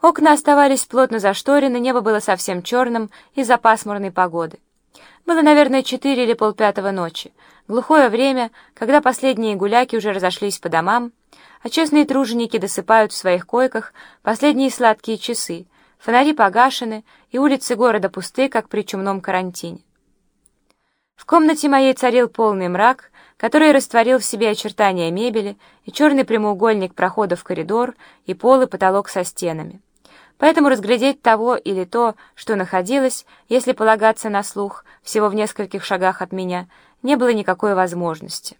Окна оставались плотно зашторены, небо было совсем черным из-за пасмурной погоды. Было, наверное, четыре или полпятого ночи. Глухое время, когда последние гуляки уже разошлись по домам, а честные труженики досыпают в своих койках последние сладкие часы, фонари погашены, и улицы города пусты, как при чумном карантине. В комнате моей царил полный мрак, который растворил в себе очертания мебели и черный прямоугольник прохода в коридор и пол и потолок со стенами. Поэтому разглядеть того или то, что находилось, если полагаться на слух, всего в нескольких шагах от меня, не было никакой возможности.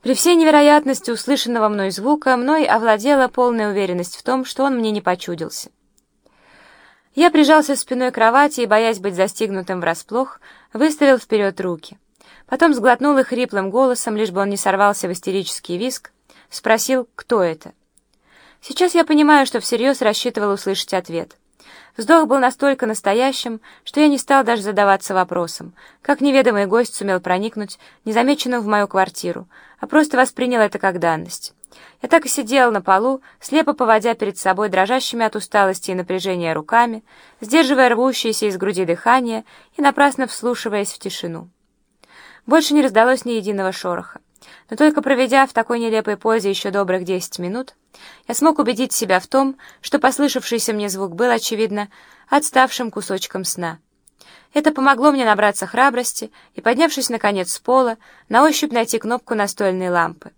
При всей невероятности услышанного мной звука мной овладела полная уверенность в том, что он мне не почудился. Я прижался спиной к кровати и, боясь быть застигнутым врасплох, выставил вперед руки. Потом сглотнул их хриплым голосом, лишь бы он не сорвался в истерический виск, спросил, кто это. Сейчас я понимаю, что всерьез рассчитывал услышать ответ. Вздох был настолько настоящим, что я не стал даже задаваться вопросом, как неведомый гость сумел проникнуть незамеченным в мою квартиру, а просто воспринял это как данность. Я так и сидел на полу, слепо поводя перед собой дрожащими от усталости и напряжения руками, сдерживая рвущееся из груди дыхание и напрасно вслушиваясь в тишину. Больше не раздалось ни единого шороха. Но только проведя в такой нелепой позе еще добрых десять минут, я смог убедить себя в том, что послышавшийся мне звук был, очевидно, отставшим кусочком сна. Это помогло мне набраться храбрости и, поднявшись наконец с пола, на ощупь найти кнопку настольной лампы.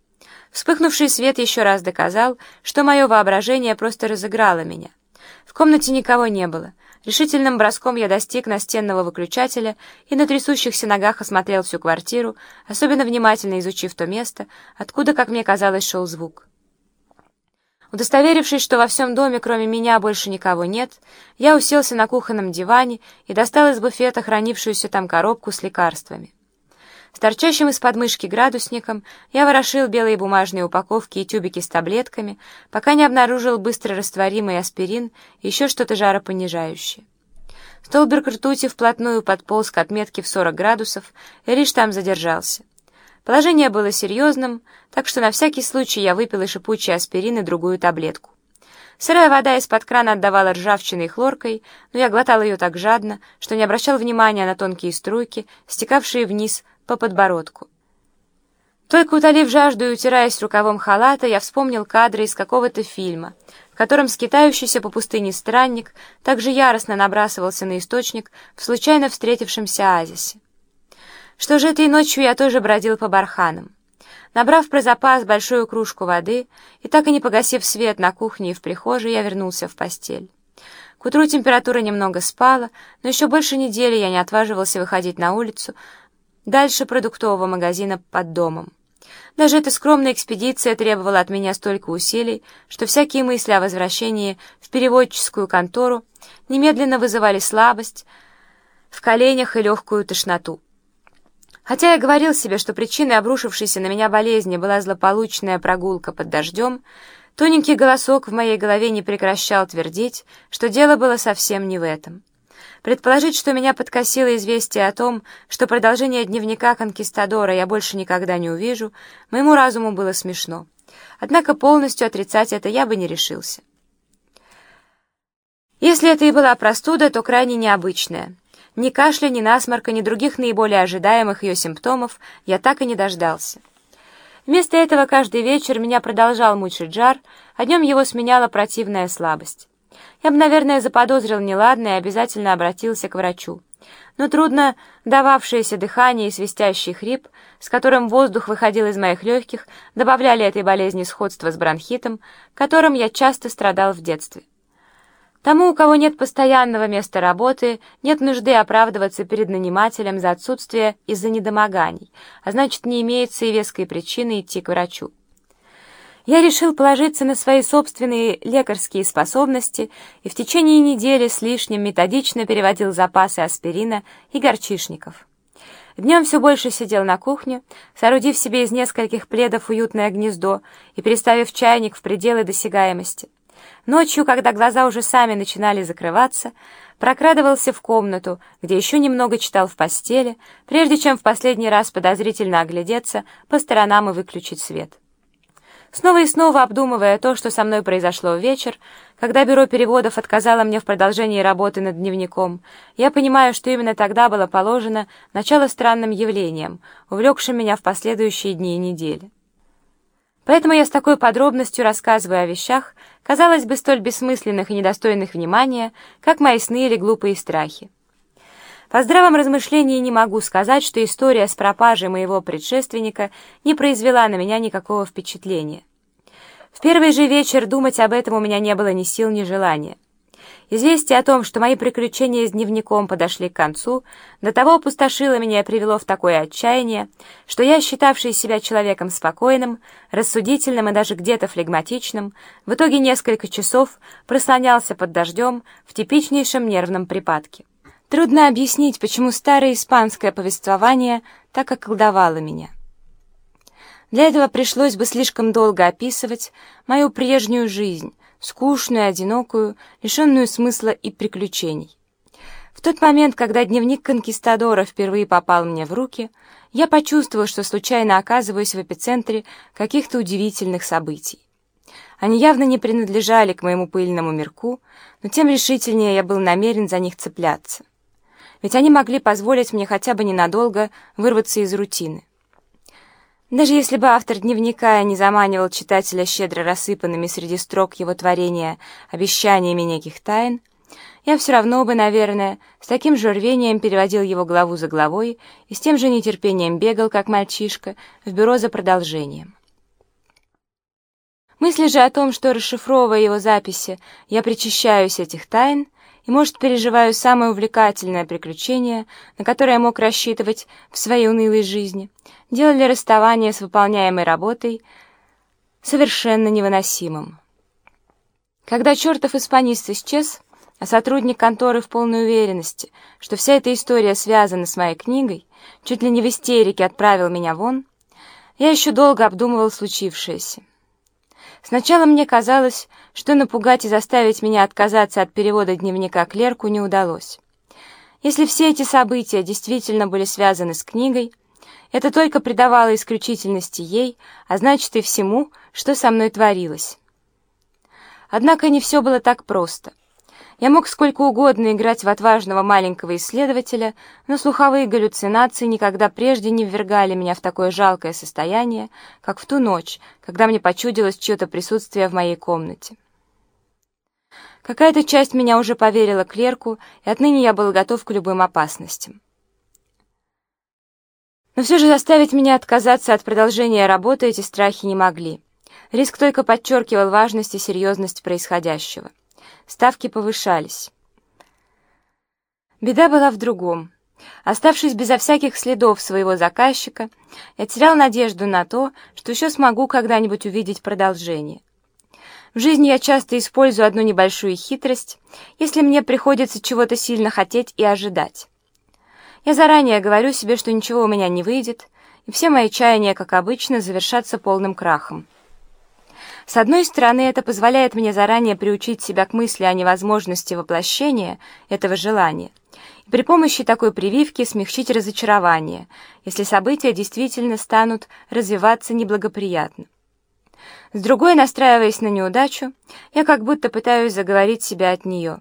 Вспыхнувший свет еще раз доказал, что мое воображение просто разыграло меня. В комнате никого не было — Решительным броском я достиг настенного выключателя и на трясущихся ногах осмотрел всю квартиру, особенно внимательно изучив то место, откуда, как мне казалось, шел звук. Удостоверившись, что во всем доме, кроме меня, больше никого нет, я уселся на кухонном диване и достал из буфета хранившуюся там коробку с лекарствами. С торчащим из подмышки градусником я ворошил белые бумажные упаковки и тюбики с таблетками, пока не обнаружил быстро растворимый аспирин и еще что-то жаропонижающее. Столбик ртути вплотную подполз к отметке в 40 градусов и лишь там задержался. Положение было серьезным, так что на всякий случай я выпил и шипучий аспирин и другую таблетку. Сырая вода из-под крана отдавала ржавчиной и хлоркой, но я глотал ее так жадно, что не обращал внимания на тонкие струйки, стекавшие вниз по подбородку. Только утолив жажду и утираясь рукавом халата, я вспомнил кадры из какого-то фильма, в котором скитающийся по пустыне странник также яростно набрасывался на источник в случайно встретившемся оазисе. Что же этой ночью я тоже бродил по барханам. Набрав про запас большую кружку воды и так и не погасив свет на кухне и в прихожей, я вернулся в постель. К утру температура немного спала, но еще больше недели я не отваживался выходить на улицу, дальше продуктового магазина под домом. Даже эта скромная экспедиция требовала от меня столько усилий, что всякие мысли о возвращении в переводческую контору немедленно вызывали слабость в коленях и легкую тошноту. Хотя я говорил себе, что причиной обрушившейся на меня болезни была злополучная прогулка под дождем, тоненький голосок в моей голове не прекращал твердить, что дело было совсем не в этом. Предположить, что меня подкосило известие о том, что продолжение дневника конкистадора я больше никогда не увижу, моему разуму было смешно. Однако полностью отрицать это я бы не решился. Если это и была простуда, то крайне необычная. Ни кашля, ни насморка, ни других наиболее ожидаемых ее симптомов я так и не дождался. Вместо этого каждый вечер меня продолжал мучить жар, а днем его сменяла противная слабость. Я бы, наверное, заподозрил неладное и обязательно обратился к врачу. Но трудно дававшееся дыхание и свистящий хрип, с которым воздух выходил из моих легких, добавляли этой болезни сходство с бронхитом, которым я часто страдал в детстве. Тому, у кого нет постоянного места работы, нет нужды оправдываться перед нанимателем за отсутствие из-за недомоганий, а значит, не имеется и веской причины идти к врачу я решил положиться на свои собственные лекарские способности и в течение недели с лишним методично переводил запасы аспирина и горчишников. Днем все больше сидел на кухне, соорудив себе из нескольких пледов уютное гнездо и переставив чайник в пределы досягаемости. Ночью, когда глаза уже сами начинали закрываться, прокрадывался в комнату, где еще немного читал в постели, прежде чем в последний раз подозрительно оглядеться по сторонам и выключить свет. Снова и снова обдумывая то, что со мной произошло в вечер, когда бюро переводов отказало мне в продолжении работы над дневником, я понимаю, что именно тогда было положено начало странным явлениям, увлекшим меня в последующие дни и недели. Поэтому я с такой подробностью рассказываю о вещах, казалось бы, столь бессмысленных и недостойных внимания, как мои сны или глупые страхи. По здравом размышлении не могу сказать, что история с пропажей моего предшественника не произвела на меня никакого впечатления. В первый же вечер думать об этом у меня не было ни сил, ни желания. Известие о том, что мои приключения с дневником подошли к концу, до того опустошило меня и привело в такое отчаяние, что я, считавший себя человеком спокойным, рассудительным и даже где-то флегматичным, в итоге несколько часов прослонялся под дождем в типичнейшем нервном припадке. Трудно объяснить, почему старое испанское повествование так околдовало меня. Для этого пришлось бы слишком долго описывать мою прежнюю жизнь, скучную, одинокую, лишенную смысла и приключений. В тот момент, когда дневник конкистадора впервые попал мне в руки, я почувствовал, что случайно оказываюсь в эпицентре каких-то удивительных событий. Они явно не принадлежали к моему пыльному мирку, но тем решительнее я был намерен за них цепляться ведь они могли позволить мне хотя бы ненадолго вырваться из рутины. Даже если бы автор дневника не заманивал читателя щедро рассыпанными среди строк его творения обещаниями неких тайн, я все равно бы, наверное, с таким же рвением переводил его главу за главой и с тем же нетерпением бегал, как мальчишка, в бюро за продолжением. Мысли же о том, что, расшифровывая его записи, я причащаюсь этих тайн, и, может, переживаю самое увлекательное приключение, на которое я мог рассчитывать в своей унылой жизни, делали расставание с выполняемой работой совершенно невыносимым. Когда чертов испанист исчез, а сотрудник конторы в полной уверенности, что вся эта история связана с моей книгой, чуть ли не в истерике отправил меня вон, я еще долго обдумывал случившееся. Сначала мне казалось, что напугать и заставить меня отказаться от перевода дневника клерку не удалось. Если все эти события действительно были связаны с книгой, это только придавало исключительности ей, а значит и всему, что со мной творилось. Однако не все было так просто — я мог сколько угодно играть в отважного маленького исследователя, но слуховые галлюцинации никогда прежде не ввергали меня в такое жалкое состояние, как в ту ночь, когда мне почудилось чье-то присутствие в моей комнате. Какая-то часть меня уже поверила клерку, и отныне я был готов к любым опасностям. Но все же заставить меня отказаться от продолжения работы эти страхи не могли. Риск только подчеркивал важность и серьезность происходящего ставки повышались. Беда была в другом. Оставшись безо всяких следов своего заказчика, я терял надежду на то, что еще смогу когда-нибудь увидеть продолжение. В жизни я часто использую одну небольшую хитрость, если мне приходится чего-то сильно хотеть и ожидать. Я заранее говорю себе, что ничего у меня не выйдет, и все мои чаяния, как обычно, завершатся полным крахом. С одной стороны, это позволяет мне заранее приучить себя к мысли о невозможности воплощения этого желания, и при помощи такой прививки смягчить разочарование, если события действительно станут развиваться неблагоприятно. С другой, настраиваясь на неудачу, я как будто пытаюсь заговорить себя от нее.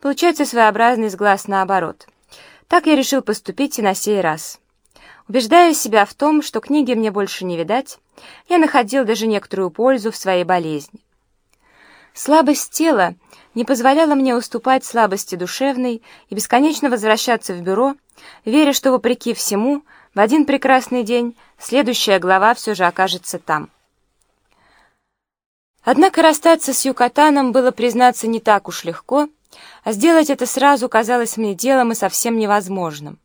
Получается своеобразный сглаз наоборот. Так я решил поступить и на сей раз. Убеждая себя в том, что книги мне больше не видать, я находил даже некоторую пользу в своей болезни. Слабость тела не позволяла мне уступать слабости душевной и бесконечно возвращаться в бюро, веря, что, вопреки всему, в один прекрасный день следующая глава все же окажется там. Однако расстаться с Юкатаном было, признаться, не так уж легко, а сделать это сразу казалось мне делом и совсем невозможным.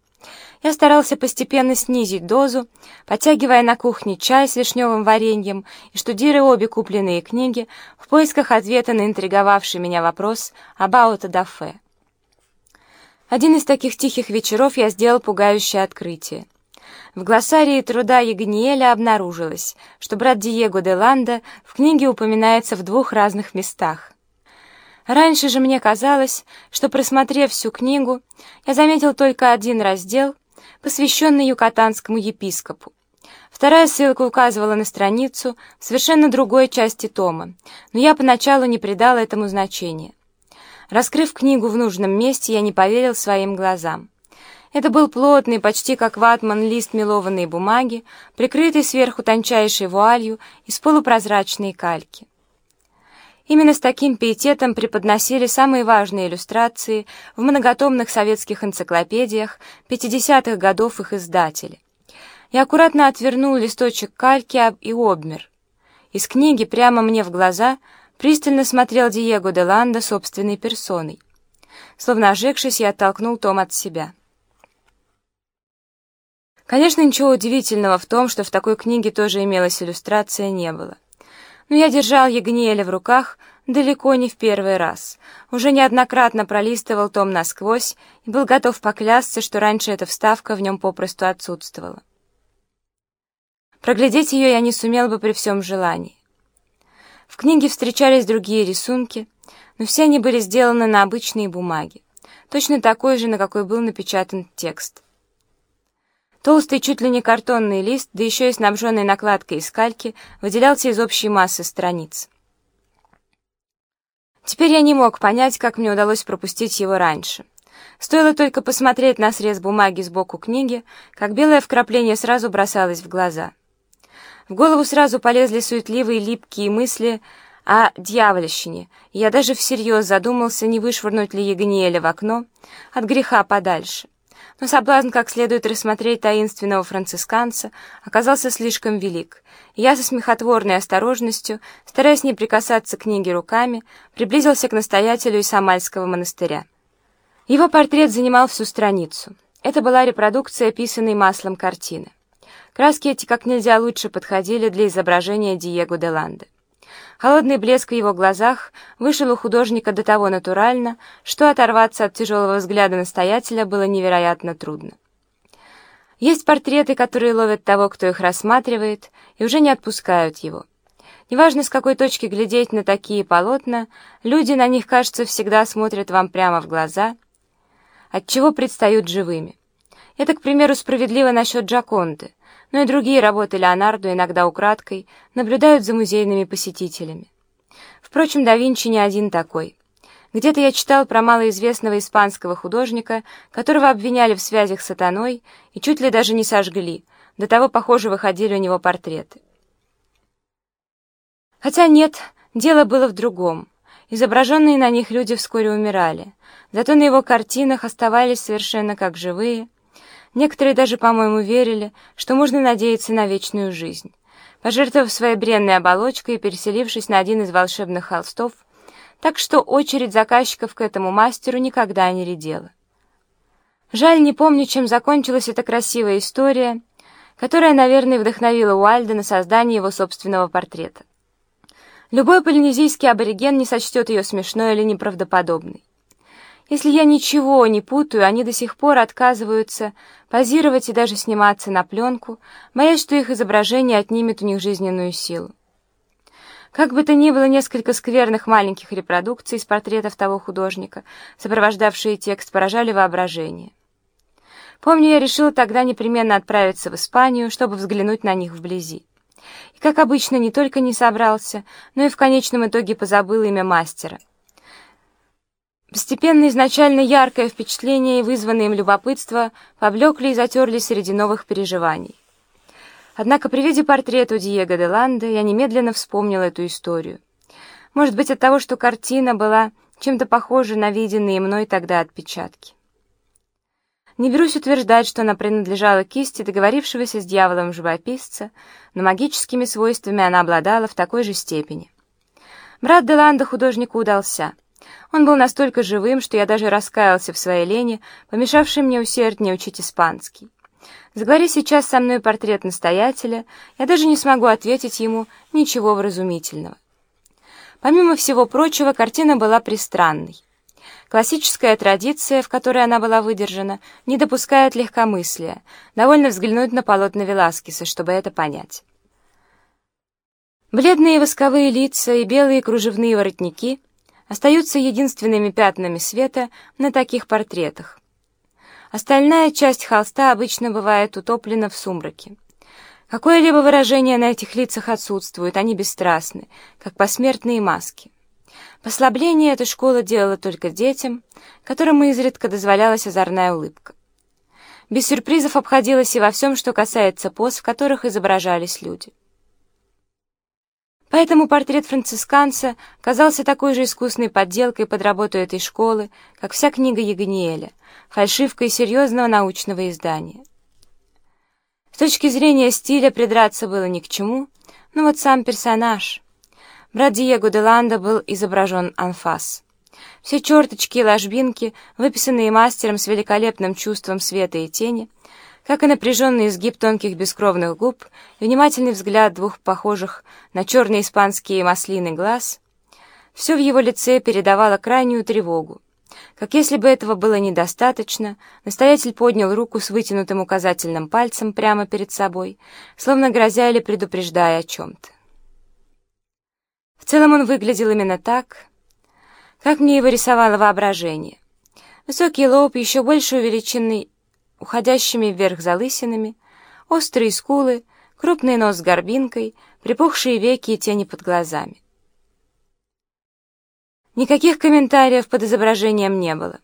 Я старался постепенно снизить дозу, подтягивая на кухне чай с вишневым вареньем и штудируя обе купленные книги в поисках ответа на интриговавший меня вопрос об аутодафе. Один из таких тихих вечеров я сделал пугающее открытие. В глоссарии труда Ягниеля обнаружилось, что брат Диего де Ланда в книге упоминается в двух разных местах. Раньше же мне казалось, что, просмотрев всю книгу, я заметил только один раздел, посвященный юкатанскому епископу, Вторая ссылка указывала на страницу в совершенно другой части тома, но я поначалу не придала этому значения. Раскрыв книгу в нужном месте, я не поверил своим глазам. Это был плотный, почти как ватман, лист мелованной бумаги, прикрытый сверху тончайшей вуалью из полупрозрачной кальки. Именно с таким пиететом преподносили самые важные иллюстрации в многотомных советских энциклопедиях 50-х годов их издатели. Я аккуратно отвернул листочек кальки и обмер. Из книги прямо мне в глаза пристально смотрел Диего де Ландо собственной персоной. Словно ожегшись, я оттолкнул том от себя. Конечно, ничего удивительного в том, что в такой книге тоже имелась иллюстрация, не было. Но я держал Ягниеля в руках далеко не в первый раз. Уже неоднократно пролистывал том насквозь и был готов поклясться, что раньше эта вставка в нем попросту отсутствовала. Проглядеть ее я не сумел бы при всем желании. В книге встречались другие рисунки, но все они были сделаны на обычные бумаги, точно такой же, на какой был напечатан текст. Толстый, чуть ли не картонный лист, да еще и снабженный накладкой из кальки, выделялся из общей массы страниц. Теперь я не мог понять, как мне удалось пропустить его раньше. Стоило только посмотреть на срез бумаги сбоку книги, как белое вкрапление сразу бросалось в глаза. В голову сразу полезли суетливые липкие мысли о дьявольщине, я даже всерьез задумался, не вышвырнуть ли Ягниеля в окно от греха подальше но соблазн как следует рассмотреть таинственного францисканца оказался слишком велик, и я со смехотворной осторожностью, стараясь не прикасаться к книге руками, приблизился к настоятелю из Самальского монастыря. Его портрет занимал всю страницу. Это была репродукция, писанной маслом картины. Краски эти как нельзя лучше подходили для изображения Диего де Ланде. Холодный блеск в его глазах вышел у художника до того натурально, что оторваться от тяжелого взгляда настоятеля было невероятно трудно. Есть портреты, которые ловят того, кто их рассматривает, и уже не отпускают его. Неважно, с какой точки глядеть на такие полотна, люди на них, кажется, всегда смотрят вам прямо в глаза, отчего предстают живыми. Это, к примеру, справедливо насчет Джаконды но и другие работы Леонардо, иногда украдкой, наблюдают за музейными посетителями. Впрочем, да Винчи не один такой. Где-то я читал про малоизвестного испанского художника, которого обвиняли в связях с сатаной и чуть ли даже не сожгли, до того, похоже, выходили у него портреты. Хотя нет, дело было в другом. Изображенные на них люди вскоре умирали, зато на его картинах оставались совершенно как живые, Некоторые даже, по-моему, верили, что можно надеяться на вечную жизнь. Пожертвовав своей бренной оболочкой и переселившись на один из волшебных холстов, так что очередь заказчиков к этому мастеру никогда не редела. Жаль, не помню, чем закончилась эта красивая история, которая, наверное, вдохновила Уальда на создание его собственного портрета. Любой полинезийский абориген не сочтет ее смешной или неправдоподобной. Если я ничего не путаю, они до сих пор отказываются позировать и даже сниматься на пленку, боясь, что их изображение отнимет у них жизненную силу. Как бы то ни было, несколько скверных маленьких репродукций из портретов того художника, сопровождавшие текст, поражали воображение. Помню, я решила тогда непременно отправиться в Испанию, чтобы взглянуть на них вблизи. И, как обычно, не только не собрался, но и в конечном итоге позабыл имя мастера — Постепенно изначально яркое впечатление вызванное им любопытство поблекли и затерлись среди новых переживаний. Однако при виде портрета Диего де Ланде я немедленно вспомнил эту историю. Может быть, от того, что картина была чем-то похожа на виденные мной тогда отпечатки. Не берусь утверждать, что она принадлежала кисти договорившегося с дьяволом живописца, но магическими свойствами она обладала в такой же степени. Брат Деланда художнику удался — он был настолько живым, что я даже раскаялся в своей лени, помешавшей мне усерднее учить испанский. Заговори сейчас со мной портрет настоятеля, я даже не смогу ответить ему ничего вразумительного. Помимо всего прочего, картина была пристранной. Классическая традиция, в которой она была выдержана, не допускает легкомыслия. Довольно взглянуть на полотна Веласкеса, чтобы это понять. Бледные восковые лица и белые кружевные воротники — остаются единственными пятнами света на таких портретах. Остальная часть холста обычно бывает утоплена в сумраке. Какое-либо выражение на этих лицах отсутствует, они бесстрастны, как посмертные маски. Послабление эта школа делала только детям, которым изредка дозволялась озорная улыбка. Без сюрпризов обходилась и во всем, что касается поз, в которых изображались люди. Поэтому портрет францисканца казался такой же искусной подделкой под работу этой школы, как вся книга Ягниеля, фальшивкой серьезного научного издания. С точки зрения стиля придраться было ни к чему, но вот сам персонаж. Брат Диего де Ланда был изображен анфас. Все черточки и ложбинки, выписанные мастером с великолепным чувством света и тени, как и напряженный изгиб тонких бескровных губ и внимательный взгляд двух похожих на черные испанские маслины глаз, все в его лице передавало крайнюю тревогу, как если бы этого было недостаточно, настоятель поднял руку с вытянутым указательным пальцем прямо перед собой, словно грозя или предупреждая о чем-то. В целом он выглядел именно так, как мне его рисовало воображение. Высокий лоб, еще больше увеличенный уходящими вверх залысинами, острые скулы, крупный нос с горбинкой, припухшие веки и тени под глазами. Никаких комментариев под изображением не было.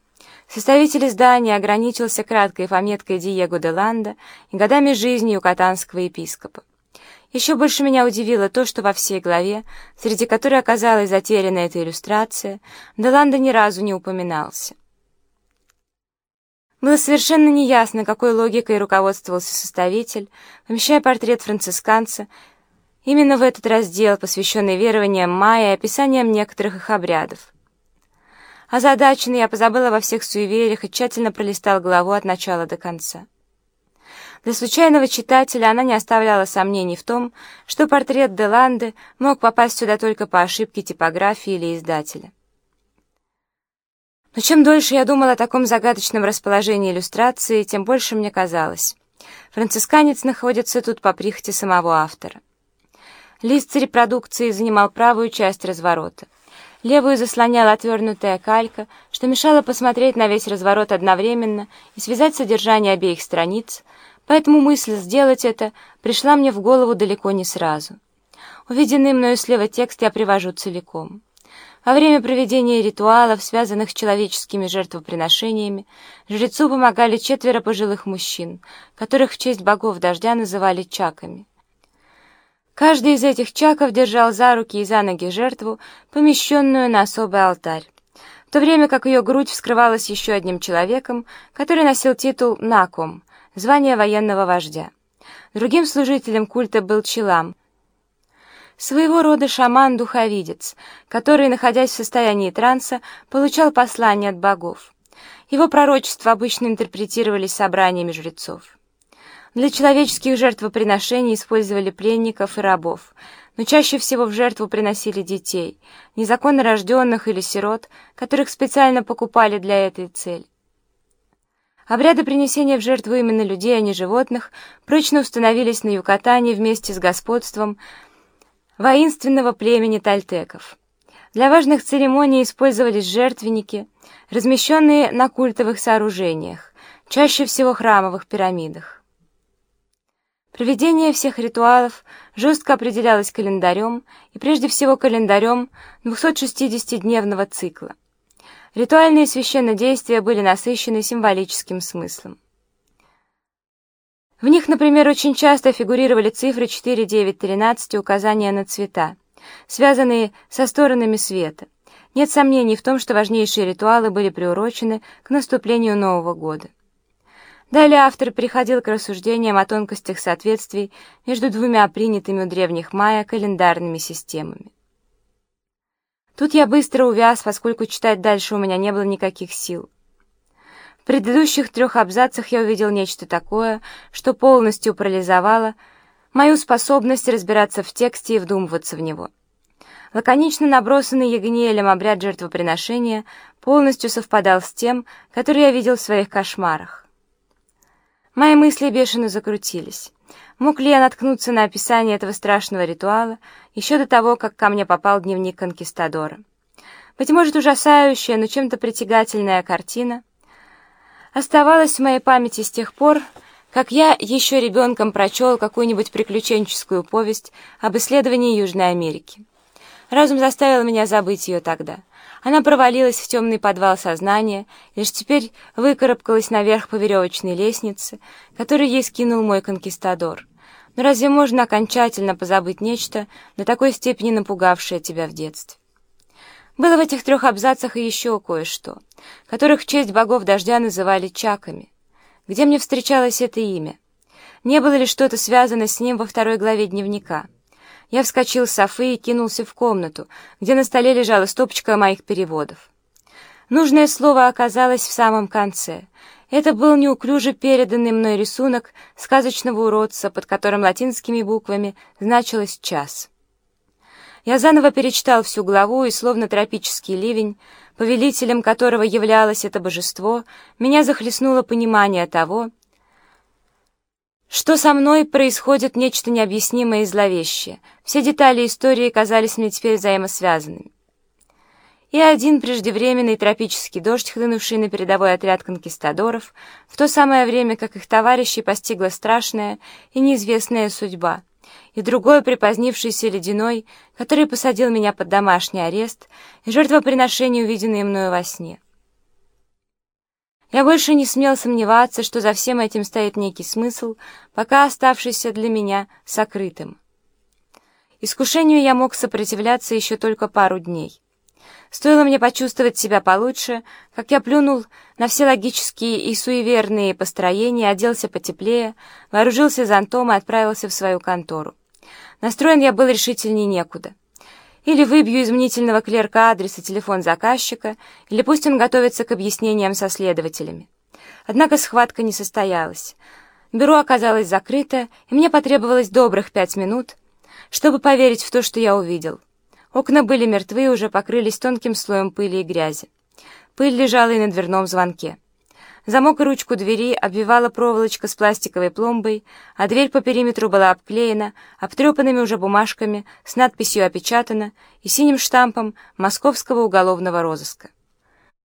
Составитель издания ограничился краткой пометкой Диего де Ланда и годами жизни юкатанского епископа. Еще больше меня удивило то, что во всей главе, среди которой оказалась затеряна эта иллюстрация, де Ланда ни разу не упоминался. Было совершенно неясно, какой логикой руководствовался составитель, помещая портрет францисканца Именно в этот раздел, посвященный верованиям майя и описаниям некоторых их обрядов. Озадаченный я позабыла во всех суевериях и тщательно пролистал главу от начала до конца. Для случайного читателя она не оставляла сомнений в том, что портрет Деланды мог попасть сюда только по ошибке типографии или издателя. Но чем дольше я думала о таком загадочном расположении иллюстрации, тем больше мне казалось. Францисканец находится тут по прихоти самого автора. Лист репродукции занимал правую часть разворота. Левую заслоняла отвернутая калька, что мешало посмотреть на весь разворот одновременно и связать содержание обеих страниц, поэтому мысль сделать это пришла мне в голову далеко не сразу. Увиденный мною слева текст я привожу целиком. Во время проведения ритуалов, связанных с человеческими жертвоприношениями, жрецу помогали четверо пожилых мужчин, которых в честь богов дождя называли чаками. Каждый из этих чаков держал за руки и за ноги жертву, помещенную на особый алтарь, в то время как ее грудь вскрывалась еще одним человеком, который носил титул «наком», звание военного вождя. Другим служителем культа был Чилам, своего рода шаман-духовидец, который, находясь в состоянии транса, получал послания от богов. Его пророчества обычно интерпретировались собраниями жрецов. Для человеческих жертвоприношений использовали пленников и рабов, но чаще всего в жертву приносили детей, незаконно рожденных или сирот, которых специально покупали для этой цели. Обряды принесения в жертву именно людей, а не животных, прочно установились на Юкатане вместе с господством воинственного племени тальтеков. Для важных церемоний использовались жертвенники, размещенные на культовых сооружениях, чаще всего храмовых пирамидах. Проведение всех ритуалов жестко определялось календарем, и прежде всего календарем 260-дневного цикла. Ритуальные священнодействия были насыщены символическим смыслом. В них, например, очень часто фигурировали цифры 4, 9, 13 и указания на цвета, связанные со сторонами света. Нет сомнений в том, что важнейшие ритуалы были приурочены к наступлению Нового года. Далее автор приходил к рассуждениям о тонкостях соответствий между двумя принятыми у древних майя календарными системами. Тут я быстро увяз, поскольку читать дальше у меня не было никаких сил. Предыдущих трех абзацах я увидел нечто такое, что полностью парализовало мою способность разбираться в тексте и вдумываться в него. Лаконично набросанный Ягниелем обряд жертвоприношения полностью совпадал с тем, который я видел в своих кошмарах. Мои мысли бешено закрутились. Мог ли я наткнуться на описание этого страшного ритуала еще до того, как ко мне попал дневник конкистадора? Быть может, ужасающая, но чем-то притягательная картина оставалась в моей памяти с тех пор, как я еще ребенком прочел какую-нибудь приключенческую повесть об исследовании Южной Америки. Разум заставил меня забыть ее тогда. Она провалилась в темный подвал сознания, лишь теперь выкарабкалась наверх по веревочной лестнице, которую ей скинул мой конкистадор. Но разве можно окончательно позабыть нечто, до такой степени напугавшее тебя в детстве? Было в этих трех абзацах и еще кое-что, которых в честь богов дождя называли чаками. Где мне встречалось это имя? Не было ли что-то связано с ним во второй главе дневника? Я вскочил с софы и кинулся в комнату, где на столе лежала стопочка моих переводов. Нужное слово оказалось в самом конце — это был неуклюже переданный мной рисунок сказочного уродца, под которым латинскими буквами значилось «час». Я заново перечитал всю главу, и, словно тропический ливень, повелителем которого являлось это божество, меня захлестнуло понимание того, что со мной происходит нечто необъяснимое и зловещее. Все детали истории казались мне теперь взаимосвязанными и один преждевременный тропический дождь, хлынувший на передовой отряд конкистадоров, в то самое время, как их товарищей постигла страшная и неизвестная судьба, и другой припозднившийся ледяной, который посадил меня под домашний арест и жертвоприношение, увиденное мною во сне. Я больше не смел сомневаться, что за всем этим стоит некий смысл, пока оставшийся для меня сокрытым. Искушению я мог сопротивляться еще только пару дней. Стоило мне почувствовать себя получше, как я плюнул на все логические и суеверные построения, оделся потеплее, вооружился зонтом и отправился в свою контору. Настроен я был решительнее некуда. Или выбью из мнительного клерка адрес и телефон заказчика, или пусть он готовится к объяснениям со следователями. Однако схватка не состоялась. Бюро оказалось закрыто, и мне потребовалось добрых пять минут, чтобы поверить в то, что я увидел. Окна были мертвы и уже покрылись тонким слоем пыли и грязи. Пыль лежала и на дверном звонке. Замок и ручку двери обвивала проволочка с пластиковой пломбой, а дверь по периметру была обклеена обтрепанными уже бумажками с надписью «Опечатано» и синим штампом московского уголовного розыска.